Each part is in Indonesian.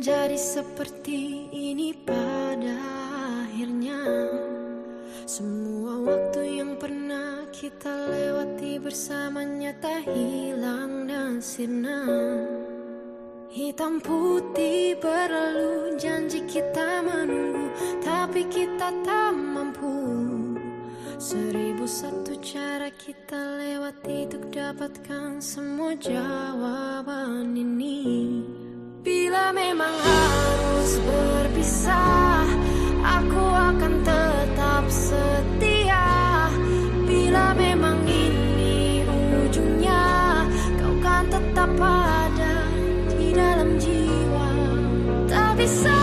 jadi seperti ini pada akhirnya. Semua waktu yang pernah kita lewati bersamanya tak hilang dan sirna. Hitam putih berlalu janji kita menunggu Tapi kita tak mampu. Seribu satu cara kita lewati untuk dapatkan semua jawaban memang harus berpisah. Aku akan tetap setia. Bila memang ini ujungnya Kau kan tetap ada di dalam jiwa. Tak bisa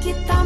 janji kita